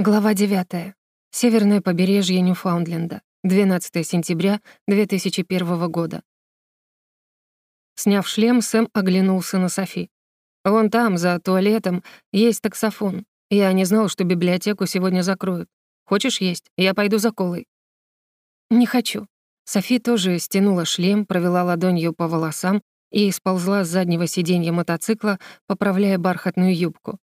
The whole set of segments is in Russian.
Глава 9. Северное побережье Ньюфаундленда. 12 сентября 2001 года. Сняв шлем, Сэм оглянулся на Софи. «Вон там, за туалетом, есть таксофон. Я не знал, что библиотеку сегодня закроют. Хочешь есть? Я пойду за колой». «Не хочу». Софи тоже стянула шлем, провела ладонью по волосам и сползла с заднего сиденья мотоцикла, поправляя бархатную юбку.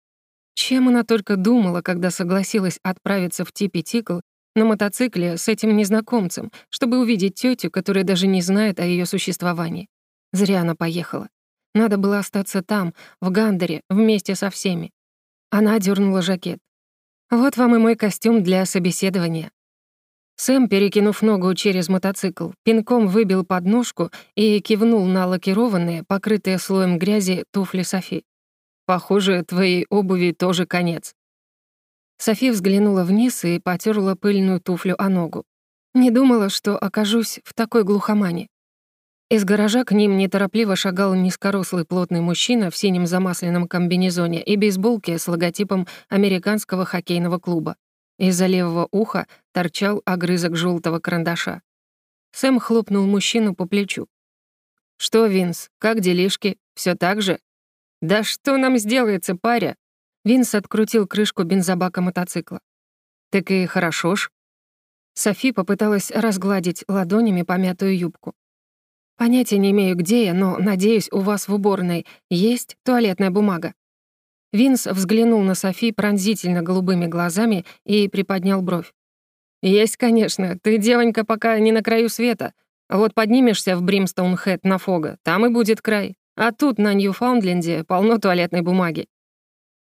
Чем она только думала, когда согласилась отправиться в Типи-Тикл на мотоцикле с этим незнакомцем, чтобы увидеть тетю, которая даже не знает о ее существовании. Зря она поехала. Надо было остаться там, в Гандере, вместе со всеми. Она дернула жакет. «Вот вам и мой костюм для собеседования». Сэм, перекинув ногу через мотоцикл, пинком выбил подножку и кивнул на лакированные, покрытые слоем грязи, туфли Софи. Похоже, твоей обуви тоже конец». Софи взглянула вниз и потерла пыльную туфлю о ногу. Не думала, что окажусь в такой глухомане. Из гаража к ним неторопливо шагал низкорослый плотный мужчина в синем замасленном комбинезоне и бейсболке с логотипом американского хоккейного клуба. Из-за левого уха торчал огрызок желтого карандаша. Сэм хлопнул мужчину по плечу. «Что, Винс, как делишки? Все так же?» «Да что нам сделается, паря?» Винс открутил крышку бензобака мотоцикла. «Так и хорошо ж». Софи попыталась разгладить ладонями помятую юбку. «Понятия не имею, где я, но, надеюсь, у вас в уборной есть туалетная бумага». Винс взглянул на Софи пронзительно голубыми глазами и приподнял бровь. «Есть, конечно. Ты, девонька, пока не на краю света. Вот поднимешься в Бримстоун-Хэт на Фога, там и будет край. А тут, на Ньюфаундленде, полно туалетной бумаги.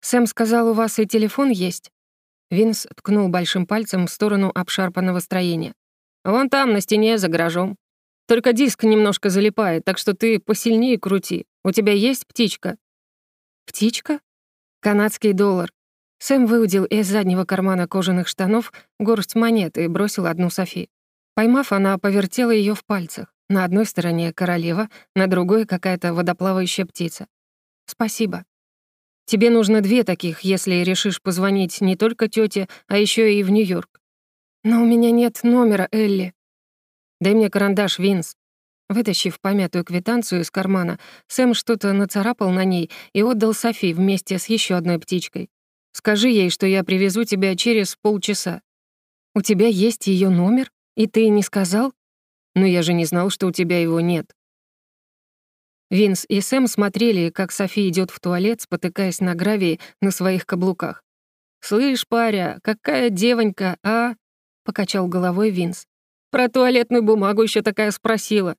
Сэм сказал, у вас и телефон есть?» Винс ткнул большим пальцем в сторону обшарпанного строения. «Вон там, на стене, за гаражом. Только диск немножко залипает, так что ты посильнее крути. У тебя есть птичка?» «Птичка?» «Канадский доллар». Сэм выудил из заднего кармана кожаных штанов горсть монет и бросил одну Софи. Поймав, она повертела ее в пальцах. На одной стороне королева, на другой какая-то водоплавающая птица. Спасибо. Тебе нужно две таких, если решишь позвонить не только тете, а еще и в Нью-Йорк. Но у меня нет номера, Элли. Дай мне карандаш, Винс. Вытащив помятую квитанцию из кармана, Сэм что-то нацарапал на ней и отдал Софи вместе с еще одной птичкой. «Скажи ей, что я привезу тебя через полчаса». «У тебя есть ее номер? И ты не сказал?» Но я же не знал, что у тебя его нет». Винс и Сэм смотрели, как Софи идет в туалет, спотыкаясь на гравии на своих каблуках. «Слышь, паря, какая девонька, а?» — покачал головой Винс. «Про туалетную бумагу еще такая спросила».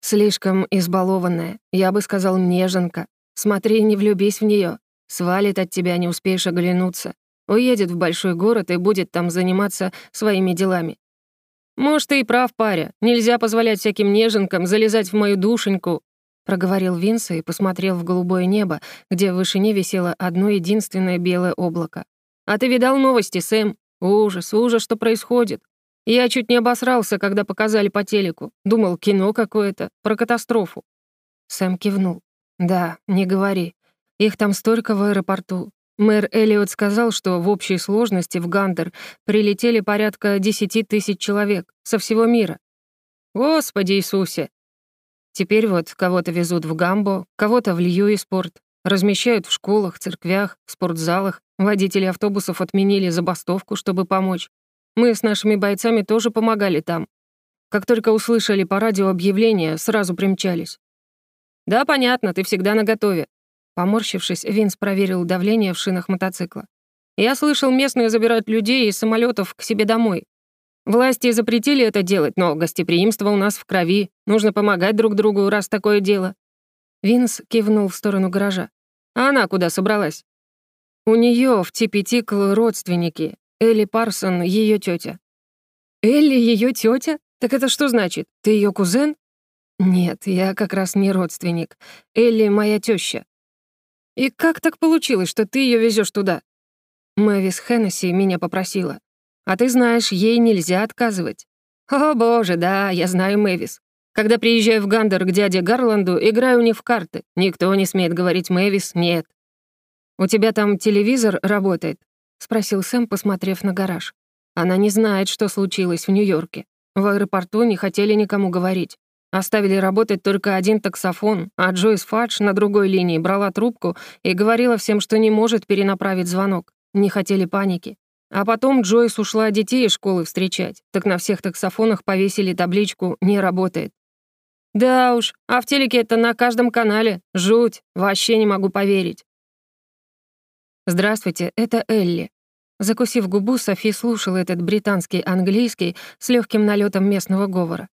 «Слишком избалованная, я бы сказал, неженка. Смотри, не влюбись в нее. Свалит от тебя, не успеешь оглянуться. Уедет в большой город и будет там заниматься своими делами. «Может, ты и прав, паря. Нельзя позволять всяким неженкам залезать в мою душеньку», проговорил Винс и посмотрел в голубое небо, где в вышине висело одно единственное белое облако. «А ты видал новости, Сэм? Ужас, ужас, что происходит. Я чуть не обосрался, когда показали по телеку. Думал, кино какое-то, про катастрофу». Сэм кивнул. «Да, не говори. Их там столько в аэропорту. Мэр Эллиот сказал, что в общей сложности в Гандер прилетели порядка 10 тысяч человек со всего мира. Господи Иисусе! Теперь вот кого-то везут в Гамбо, кого-то в Льюиспорт, размещают в школах, церквях, спортзалах. Водители автобусов отменили забастовку, чтобы помочь. Мы с нашими бойцами тоже помогали там. Как только услышали по радио объявление, сразу примчались. «Да, понятно, ты всегда наготове. Поморщившись, Винс проверил давление в шинах мотоцикла. «Я слышал, местные забирают людей из самолетов к себе домой. Власти запретили это делать, но гостеприимство у нас в крови. Нужно помогать друг другу, раз такое дело». Винс кивнул в сторону гаража. «А она куда собралась?» «У нее в Типи-Тикл родственники. Элли Парсон, ее тетя. «Элли ее тетя? Так это что значит? Ты ее кузен?» «Нет, я как раз не родственник. Элли моя теща. И как так получилось, что ты ее везешь туда? Мэвис Хеннесси меня попросила. А ты знаешь, ей нельзя отказывать. О, боже, да, я знаю Мэвис. Когда приезжаю в Гандер к дяде Гарланду, играю них в карты. Никто не смеет говорить Мэвис «нет». У тебя там телевизор работает? — спросил Сэм, посмотрев на гараж. «Она не знает, что случилось в Нью-Йорке. В аэропорту не хотели никому говорить. Оставили работать только один таксофон, а Джойс Фадж на другой линии брала трубку и говорила всем, что не может перенаправить звонок. Не хотели паники. А потом Джойс ушла детей из школы встречать, так на всех таксофонах повесили табличку «Не работает». Да уж, а в телеке это на каждом канале. Жуть, вообще не могу поверить. Здравствуйте, это Элли. Закусив губу, Софи слушала этот британский английский с легким налетом местного говора.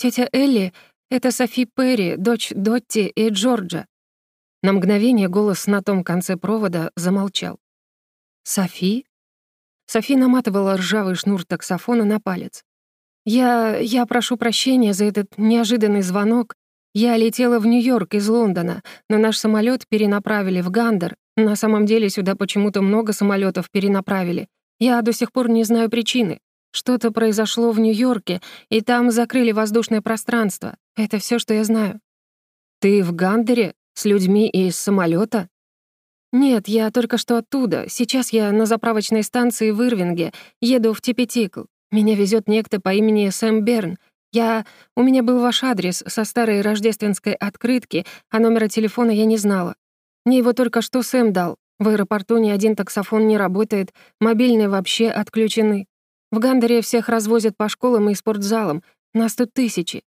Тетя Элли — это Софи Перри, дочь Дотти и Джорджа. На мгновение голос на том конце провода замолчал. «Софи?» Софи наматывала ржавый шнур таксофона на палец. «Я... я прошу прощения за этот неожиданный звонок. Я летела в Нью-Йорк из Лондона, но наш самолет перенаправили в Гандер. На самом деле сюда почему-то много самолетов перенаправили. Я до сих пор не знаю причины. Что-то произошло в Нью-Йорке, и там закрыли воздушное пространство. Это все, что я знаю». «Ты в Гандере? С людьми из самолета? «Нет, я только что оттуда. Сейчас я на заправочной станции в Ирвинге. Еду в Типетикл. Меня везет некто по имени Сэм Берн. Я... У меня был ваш адрес со старой рождественской открытки, а номера телефона я не знала. Мне его только что Сэм дал. В аэропорту ни один таксофон не работает, мобильные вообще отключены. В Гандере всех развозят по школам и спортзалам. Нас тут тысячи».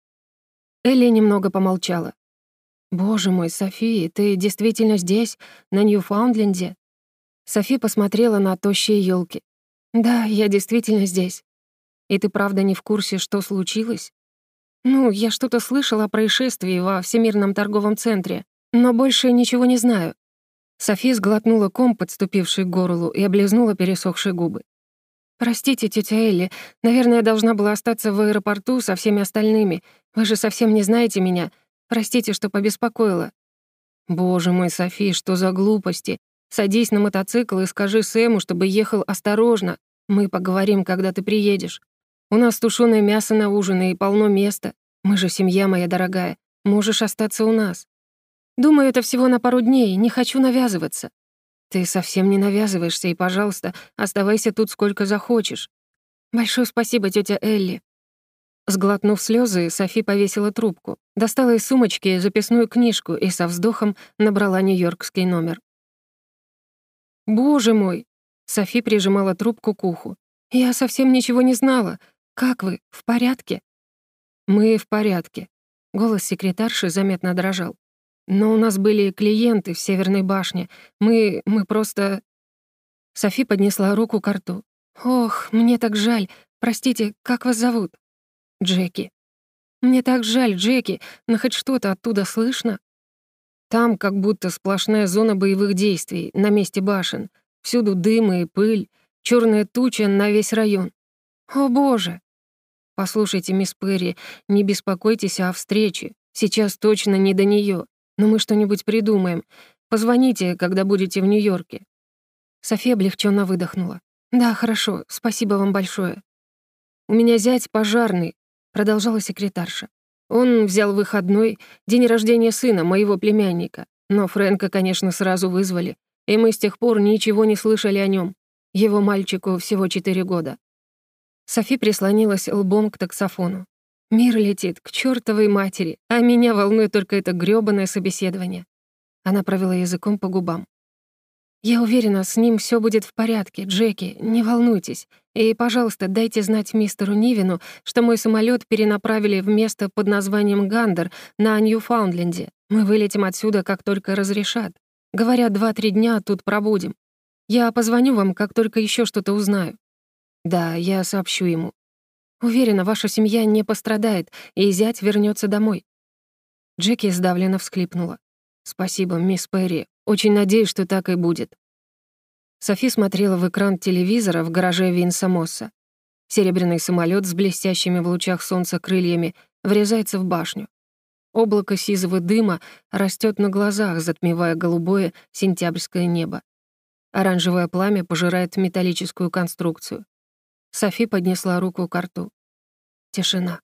Элли немного помолчала. «Боже мой, София, ты действительно здесь, на Ньюфаундленде?» Софи посмотрела на тощие елки. «Да, я действительно здесь. И ты правда не в курсе, что случилось?» «Ну, я что-то слышала о происшествии во Всемирном торговом центре, но больше ничего не знаю». Софи сглотнула ком, подступивший к горлу, и облизнула пересохшие губы. «Простите, тетя Элли, наверное, я должна была остаться в аэропорту со всеми остальными. Вы же совсем не знаете меня. Простите, что побеспокоила». «Боже мой, Софи, что за глупости? Садись на мотоцикл и скажи Сэму, чтобы ехал осторожно. Мы поговорим, когда ты приедешь. У нас тушёное мясо на ужин и полно места. Мы же семья моя дорогая. Можешь остаться у нас. Думаю, это всего на пару дней, не хочу навязываться. Ты совсем не навязываешься, и, пожалуйста, оставайся тут сколько захочешь. Большое спасибо, тетя Элли. Сглотнув слезы, Софи повесила трубку, достала из сумочки записную книжку и со вздохом набрала нью-йоркский номер. «Боже мой!» Софи прижимала трубку к уху. «Я совсем ничего не знала. Как вы, в порядке?» «Мы в порядке». Голос секретарши заметно дрожал. «Но у нас были клиенты в Северной башне. Мы... мы просто...» Софи поднесла руку к рту. «Ох, мне так жаль. Простите, как вас зовут?» Джеки. Мне так жаль, Джеки, но хоть что-то оттуда слышно. Там как будто сплошная зона боевых действий, на месте башен. Всюду дым и пыль, черная туча на весь район. О, боже! Послушайте, мисс Перри, не беспокойтесь о встрече. Сейчас точно не до нее, но мы что-нибудь придумаем. Позвоните, когда будете в Нью-Йорке. София облегченно выдохнула. «Да, хорошо, спасибо вам большое. У меня зять пожарный, продолжала секретарша. Он взял выходной, день рождения сына, моего племянника. Но Фрэнка, конечно, сразу вызвали, и мы с тех пор ничего не слышали о нем. Его мальчику всего четыре года. Софи прислонилась лбом к таксофону. Мир летит к чертовой матери, а меня волнует только это грёбаное собеседование. Она провела языком по губам. «Я уверена, с ним все будет в порядке, Джеки, не волнуйтесь. И, пожалуйста, дайте знать мистеру Нивину, что мой самолет перенаправили в место под названием Гандер на Ньюфаундленде. Мы вылетим отсюда, как только разрешат. Говорят, два-три дня тут пробудем. Я позвоню вам, как только еще что-то узнаю». «Да, я сообщу ему». «Уверена, ваша семья не пострадает, и зять вернется домой». Джеки сдавленно всхлипнула. «Спасибо, мисс Перри. Очень надеюсь, что так и будет». Софи смотрела в экран телевизора в гараже Винса Мосса. Серебряный самолет с блестящими в лучах солнца крыльями врезается в башню. Облако сизого дыма растет на глазах, затмевая голубое сентябрьское небо. Оранжевое пламя пожирает металлическую конструкцию. Софи поднесла руку к рту. Тишина.